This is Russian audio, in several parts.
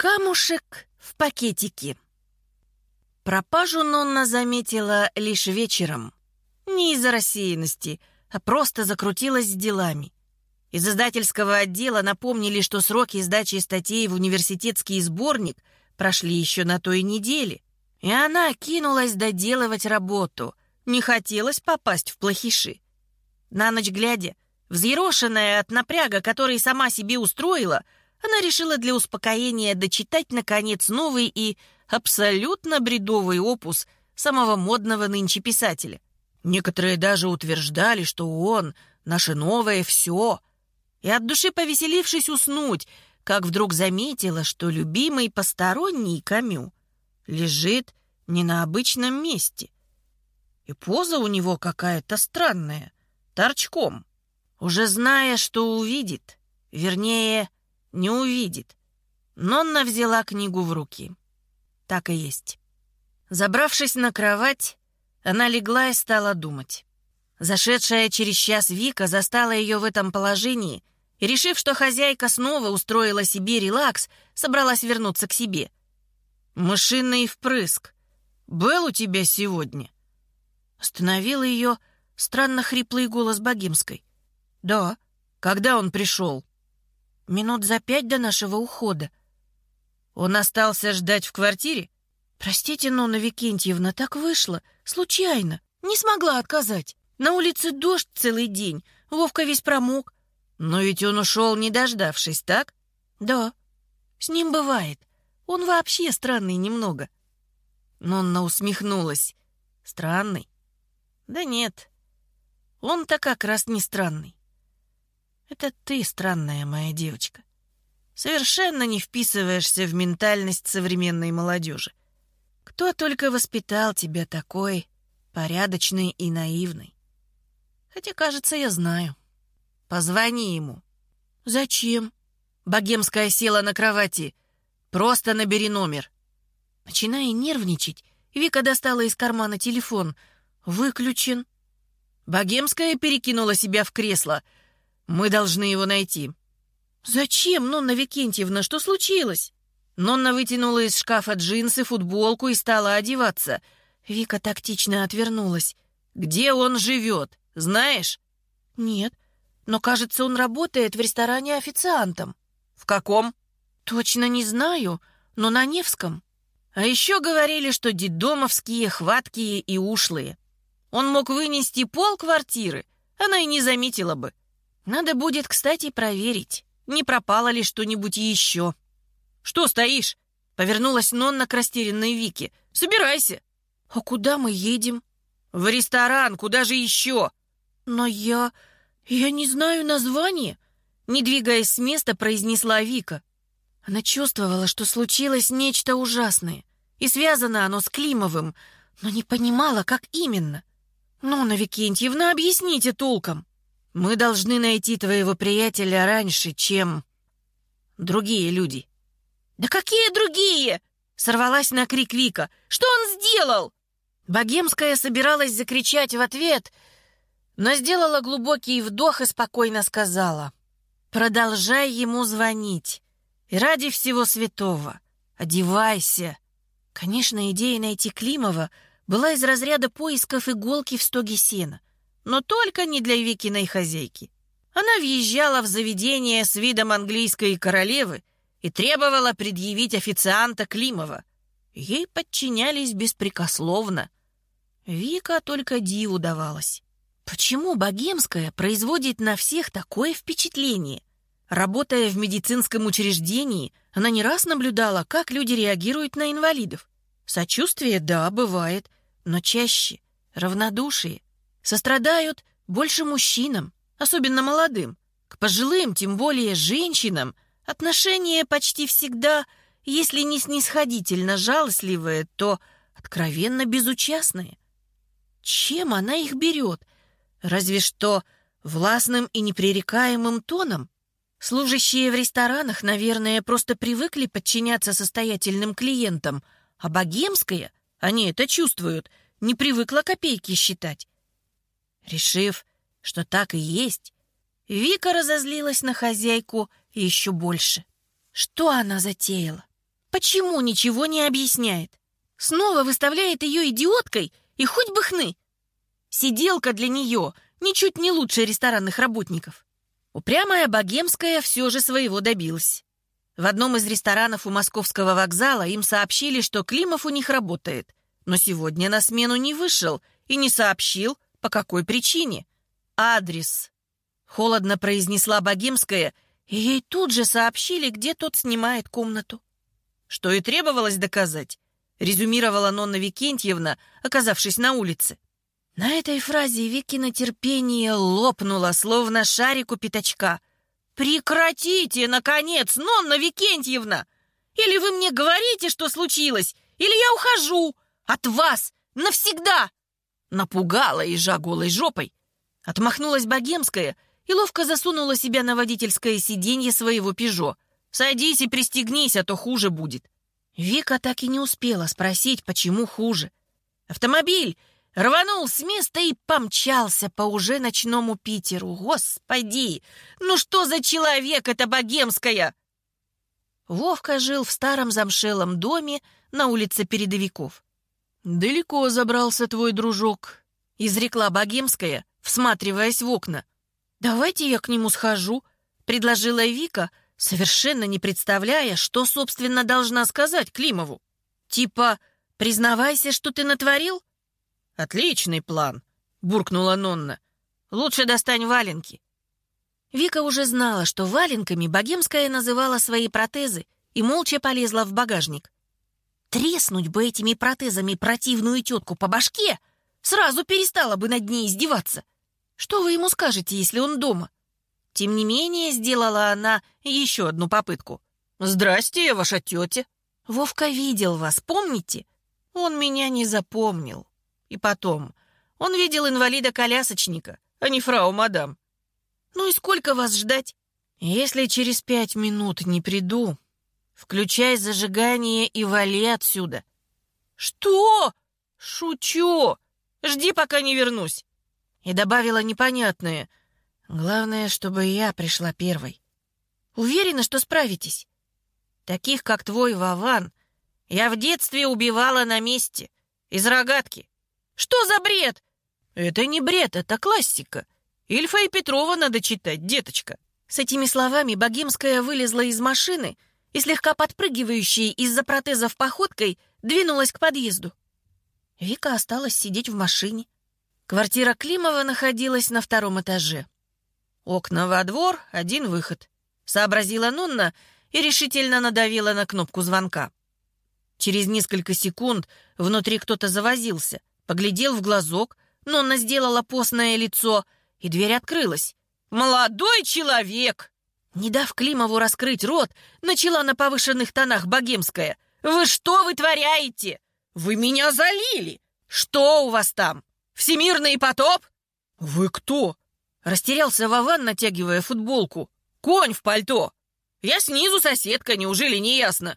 Камушек в пакетике. Пропажу Нонна заметила лишь вечером. Не из-за рассеянности, а просто закрутилась с делами. Из издательского отдела напомнили, что сроки сдачи статей в университетский сборник прошли еще на той неделе. И она кинулась доделывать работу. Не хотелось попасть в плохиши. На ночь глядя, взъерошенная от напряга, который сама себе устроила, она решила для успокоения дочитать, наконец, новый и абсолютно бредовый опус самого модного нынче писателя. Некоторые даже утверждали, что он — наше новое все. И от души повеселившись уснуть, как вдруг заметила, что любимый посторонний Камю лежит не на обычном месте. И поза у него какая-то странная, торчком. Уже зная, что увидит, вернее, не увидит, Нонна взяла книгу в руки. Так и есть. Забравшись на кровать, она легла и стала думать. Зашедшая через час Вика застала ее в этом положении и, решив, что хозяйка снова устроила себе релакс, собралась вернуться к себе. «Мышиный впрыск. Был у тебя сегодня?» Остановил ее странно хриплый голос богемской. «Да. Когда он пришел?» «Минут за пять до нашего ухода». «Он остался ждать в квартире?» «Простите, Нонна Викентьевна, так вышло. Случайно. Не смогла отказать. На улице дождь целый день. Вовка весь промок. Но ведь он ушел, не дождавшись, так? Да. С ним бывает. Он вообще странный немного. Нонна усмехнулась. Странный? Да нет. Он-то как раз не странный. Это ты странная, моя девочка. Совершенно не вписываешься в ментальность современной молодежи. Кто только воспитал тебя такой порядочной и наивной? Хотя, кажется, я знаю. Позвони ему. Зачем? Богемская села на кровати. Просто набери номер. Начиная нервничать, Вика достала из кармана телефон. Выключен. Богемская перекинула себя в кресло. Мы должны его найти. Зачем, Нонна Викентьевна, что случилось? Нонна вытянула из шкафа джинсы, футболку и стала одеваться. Вика тактично отвернулась. «Где он живет? Знаешь?» «Нет, но, кажется, он работает в ресторане официантом». «В каком?» «Точно не знаю, но на Невском». А еще говорили, что дедомовские, хваткие и ушлые. Он мог вынести пол квартиры, она и не заметила бы. Надо будет, кстати, проверить, не пропало ли что-нибудь еще. «Что стоишь?» — повернулась Нонна к растерянной Вике. «Собирайся». «А куда мы едем?» «В ресторан. Куда же еще?» «Но я... я не знаю название», — не двигаясь с места, произнесла Вика. Она чувствовала, что случилось нечто ужасное, и связано оно с Климовым, но не понимала, как именно. «Нонна Викентьевна, объясните толком. Мы должны найти твоего приятеля раньше, чем другие люди». «Да какие другие?» — сорвалась на крик Вика. «Что он сделал?» Богемская собиралась закричать в ответ, но сделала глубокий вдох и спокойно сказала. «Продолжай ему звонить. И ради всего святого. Одевайся». Конечно, идея найти Климова была из разряда поисков иголки в стоге сена, но только не для Викиной хозяйки. Она въезжала в заведение с видом английской королевы и требовала предъявить официанта Климова. Ей подчинялись беспрекословно. Вика только диву давалась. Почему богемская производит на всех такое впечатление? Работая в медицинском учреждении, она не раз наблюдала, как люди реагируют на инвалидов. Сочувствие, да, бывает, но чаще равнодушие. Сострадают больше мужчинам, особенно молодым. К пожилым, тем более женщинам – Отношения почти всегда, если не снисходительно жалостливые, то откровенно безучастные. Чем она их берет? Разве что властным и непререкаемым тоном. Служащие в ресторанах, наверное, просто привыкли подчиняться состоятельным клиентам, а богемская, они это чувствуют, не привыкла копейки считать. Решив, что так и есть, Вика разозлилась на хозяйку еще больше. Что она затеяла? Почему ничего не объясняет? Снова выставляет ее идиоткой и хоть бы хны. Сиделка для нее ничуть не лучше ресторанных работников. Упрямая богемская все же своего добилась. В одном из ресторанов у московского вокзала им сообщили, что Климов у них работает, но сегодня на смену не вышел и не сообщил, по какой причине. Адрес. Холодно произнесла богемская, и ей тут же сообщили, где тот снимает комнату. Что и требовалось доказать, резюмировала Нонна Викентьевна, оказавшись на улице. На этой фразе Викина терпение лопнуло, словно шарик у пятачка. «Прекратите, наконец, Нонна Викентьевна! Или вы мне говорите, что случилось, или я ухожу от вас навсегда!» Напугала ежа голой жопой. Отмахнулась богемская и ловко засунула себя на водительское сиденье своего «Пежо». «Садись и пристегнись, а то хуже будет». Вика так и не успела спросить, почему хуже. Автомобиль рванул с места и помчался по уже ночному Питеру. Господи, ну что за человек эта богемская? Вовка жил в старом замшелом доме на улице Передовиков. «Далеко забрался твой дружок», — изрекла богемская, всматриваясь в окна. «Давайте я к нему схожу», — предложила Вика, совершенно не представляя, что, собственно, должна сказать Климову. «Типа, признавайся, что ты натворил?» «Отличный план», — буркнула Нонна. «Лучше достань валенки». Вика уже знала, что валенками Богемская называла свои протезы и молча полезла в багажник. Треснуть бы этими протезами противную тетку по башке, сразу перестала бы над ней издеваться. Что вы ему скажете, если он дома? Тем не менее, сделала она еще одну попытку. «Здрасте, ваша тетя». «Вовка видел вас, помните?» «Он меня не запомнил». И потом, он видел инвалида-колясочника, а не фрау-мадам. Ну и сколько вас ждать? Если через пять минут не приду, включай зажигание и вали отсюда. Что? Шучу. Жди, пока не вернусь. И добавила непонятное. Главное, чтобы я пришла первой. Уверена, что справитесь. Таких, как твой Вован, я в детстве убивала на месте, из рогатки. Что за бред? Это не бред, это классика. Ильфа и Петрова надо читать, деточка. С этими словами Богемская вылезла из машины и, слегка подпрыгивающей из-за протезов походкой, двинулась к подъезду. Вика осталась сидеть в машине. Квартира Климова находилась на втором этаже. Окна во двор, один выход. Сообразила Нонна и решительно надавила на кнопку звонка. Через несколько секунд внутри кто-то завозился поглядел в глазок, но она сделала постное лицо, и дверь открылась. «Молодой человек!» Не дав Климову раскрыть рот, начала на повышенных тонах богемская. «Вы что вытворяете? Вы меня залили! Что у вас там? Всемирный потоп?» «Вы кто?» Растерялся Вован, натягивая футболку. «Конь в пальто! Я снизу соседка, неужели не ясно?»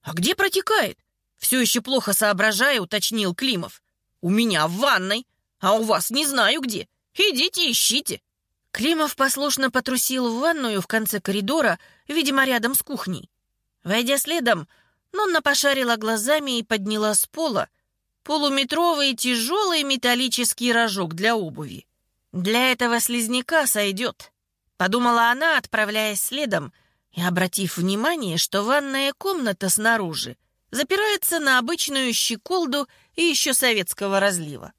«А где протекает?» Все еще плохо соображая, уточнил Климов. У меня в ванной, а у вас не знаю где. Идите ищите». Климов послушно потрусил в ванную в конце коридора, видимо, рядом с кухней. Войдя следом, Нонна пошарила глазами и подняла с пола полуметровый тяжелый металлический рожок для обуви. «Для этого слизняка сойдет», — подумала она, отправляясь следом, и обратив внимание, что ванная комната снаружи запирается на обычную щеколду и еще советского разлива.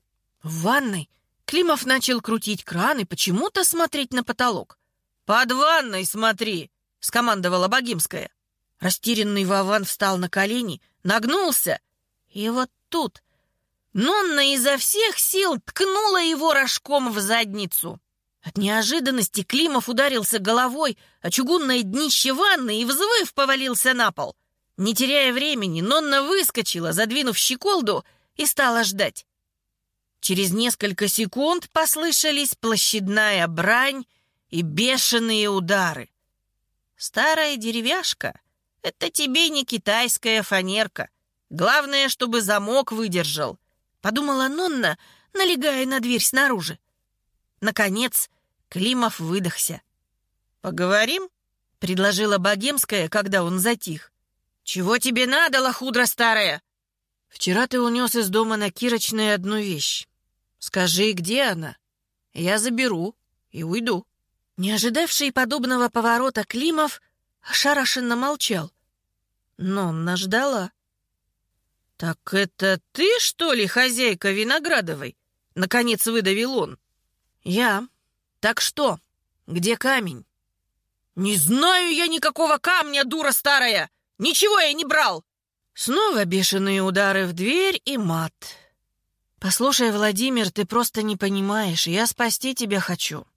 В ванной Климов начал крутить кран и почему-то смотреть на потолок. «Под ванной смотри!» — скомандовала Богимская. Растерянный Вован встал на колени, нагнулся, и вот тут Нонна изо всех сил ткнула его рожком в задницу. От неожиданности Климов ударился головой о чугунное днище ванны и, взвыв, повалился на пол. Не теряя времени, Нонна выскочила, задвинув щеколду, и стала ждать. Через несколько секунд послышались площадная брань и бешеные удары. «Старая деревяшка — это тебе не китайская фанерка. Главное, чтобы замок выдержал», — подумала Нонна, налегая на дверь снаружи. Наконец, Климов выдохся. «Поговорим?» — предложила Богемская, когда он затих. «Чего тебе надо, лохудра старая?» «Вчера ты унес из дома на Кирочной одну вещь. Скажи, где она? Я заберу и уйду». Не ожидавший подобного поворота Климов ошарашенно молчал. Но Нонна ждала. «Так это ты, что ли, хозяйка Виноградовой?» Наконец выдавил он. «Я. Так что? Где камень?» «Не знаю я никакого камня, дура старая! Ничего я не брал!» Снова бешеные удары в дверь и мат. «Послушай, Владимир, ты просто не понимаешь. Я спасти тебя хочу.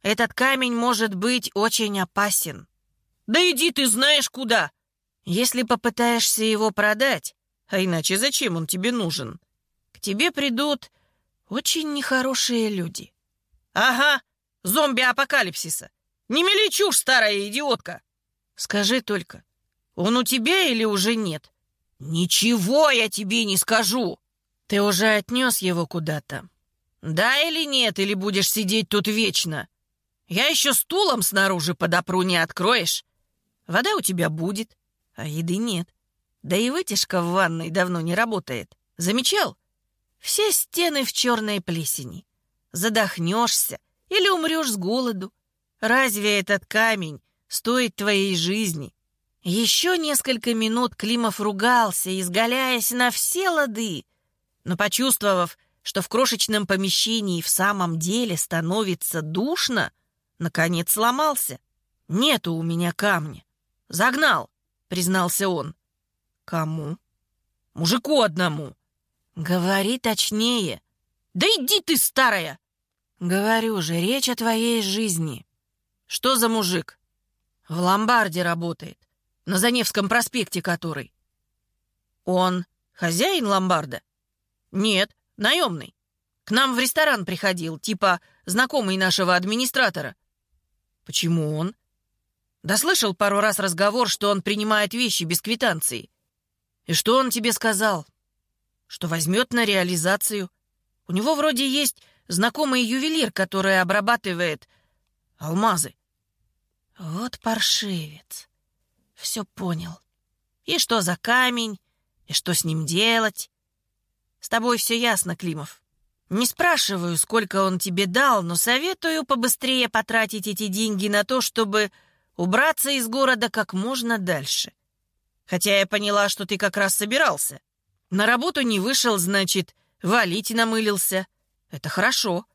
Этот камень может быть очень опасен». «Да иди ты знаешь куда!» «Если попытаешься его продать, а иначе зачем он тебе нужен? К тебе придут очень нехорошие люди». «Ага, зомби-апокалипсиса. Не мели чушь, старая идиотка!» «Скажи только, он у тебя или уже нет?» «Ничего я тебе не скажу!» «Ты уже отнес его куда-то?» «Да или нет, или будешь сидеть тут вечно? Я еще стулом снаружи подопру, не откроешь. Вода у тебя будет, а еды нет. Да и вытяжка в ванной давно не работает. Замечал? Все стены в черной плесени. Задохнешься или умрешь с голоду. Разве этот камень стоит твоей жизни? Еще несколько минут Климов ругался, изгаляясь на все лады, но, почувствовав, что в крошечном помещении в самом деле становится душно, наконец сломался. «Нету у меня камня. Загнал», — признался он. «Кому?» «Мужику одному». «Говори точнее». «Да иди ты, старая!» «Говорю же, речь о твоей жизни». «Что за мужик?» «В ломбарде работает. На Заневском проспекте который. Он хозяин ломбарда? Нет, наемный. К нам в ресторан приходил, типа знакомый нашего администратора. Почему он? Да слышал пару раз разговор, что он принимает вещи без квитанции. И что он тебе сказал? Что возьмет на реализацию. У него вроде есть знакомый ювелир, который обрабатывает алмазы. Вот паршивец все понял. И что за камень, и что с ним делать. С тобой все ясно, Климов. Не спрашиваю, сколько он тебе дал, но советую побыстрее потратить эти деньги на то, чтобы убраться из города как можно дальше. Хотя я поняла, что ты как раз собирался. На работу не вышел, значит, валить намылился. Это хорошо.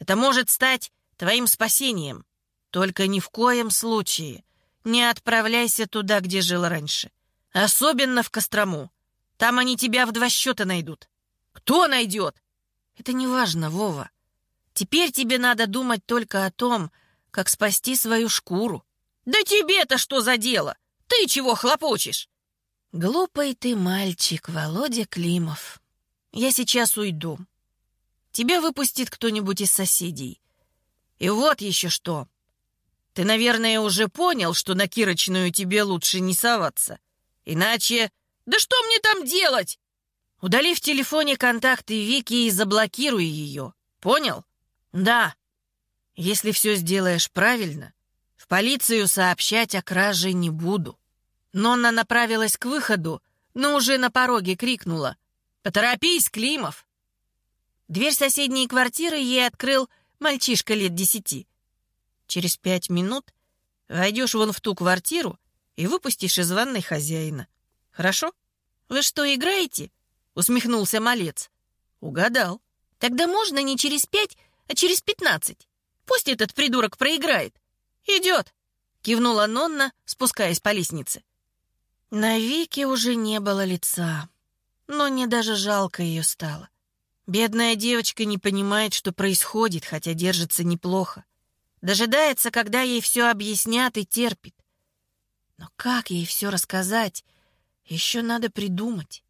Это может стать твоим спасением. Только ни в коем случае не отправляйся туда, где жил раньше. Особенно в Кострому. Там они тебя в два счета найдут. Кто найдет? Это не важно, Вова. Теперь тебе надо думать только о том, как спасти свою шкуру. Да тебе-то что за дело? Ты чего хлопочешь? Глупый ты мальчик, Володя Климов. Я сейчас уйду. Тебя выпустит кто-нибудь из соседей. И вот еще что. Ты, наверное, уже понял, что на Кирочную тебе лучше не соваться. Иначе... Да что мне там делать? Удали в телефоне контакты Вики и заблокируй ее. Понял? Да. Если все сделаешь правильно, в полицию сообщать о краже не буду. Нонна направилась к выходу, но уже на пороге крикнула. «Поторопись, Климов!» Дверь соседней квартиры ей открыл мальчишка лет десяти. Через пять минут войдешь вон в ту квартиру и выпустишь из ванной хозяина. Хорошо? Вы что, играете? Усмехнулся малец. Угадал. Тогда можно не через пять, а через пятнадцать. Пусть этот придурок проиграет. Идет. Кивнула Нонна, спускаясь по лестнице. На Вике уже не было лица, но мне даже жалко ее стало. Бедная девочка не понимает, что происходит, хотя держится неплохо. Дожидается, когда ей все объяснят и терпит. Но как ей все рассказать, еще надо придумать.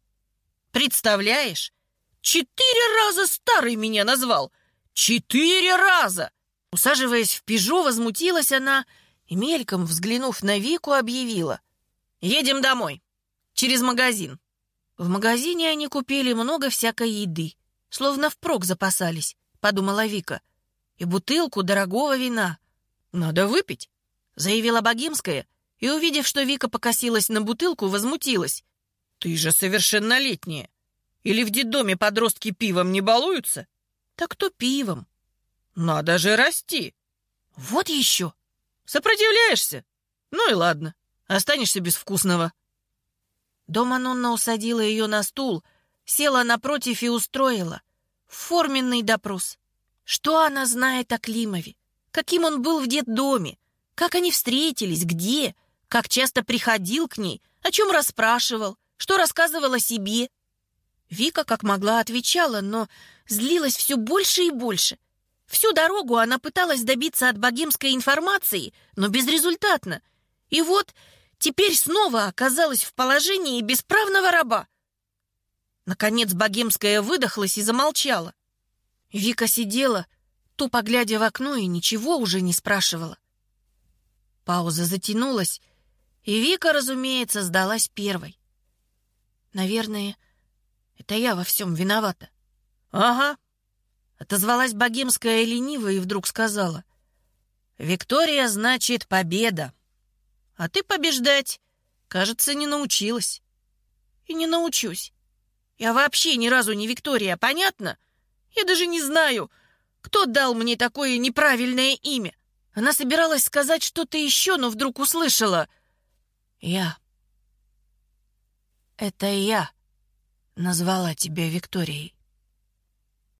Представляешь? Четыре раза старый меня назвал! Четыре раза! Усаживаясь в пижо, возмутилась она и, мельком взглянув на Вику, объявила. «Едем домой. Через магазин». В магазине они купили много всякой еды, словно впрок запасались, подумала Вика и бутылку дорогого вина. «Надо выпить», — заявила Богемская и, увидев, что Вика покосилась на бутылку, возмутилась. «Ты же совершеннолетняя. Или в детдоме подростки пивом не балуются?» «Так то пивом». «Надо же расти». «Вот еще». «Сопротивляешься? Ну и ладно, останешься без вкусного». Дома Нонна усадила ее на стул, села напротив и устроила. Форменный допрос. Что она знает о Климове? Каким он был в детдоме? Как они встретились? Где? Как часто приходил к ней? О чем расспрашивал? Что рассказывал о себе? Вика как могла отвечала, но злилась все больше и больше. Всю дорогу она пыталась добиться от богемской информации, но безрезультатно. И вот теперь снова оказалась в положении бесправного раба. Наконец богемская выдохлась и замолчала. Вика сидела, тупо глядя в окно, и ничего уже не спрашивала. Пауза затянулась, и Вика, разумеется, сдалась первой. Наверное, это я во всем виновата. Ага. Отозвалась богемская лениво и вдруг сказала. Виктория значит победа. А ты побеждать, кажется, не научилась. И не научусь. Я вообще ни разу не Виктория, понятно? Я даже не знаю, кто дал мне такое неправильное имя. Она собиралась сказать что-то еще, но вдруг услышала. Я. Это я назвала тебя Викторией.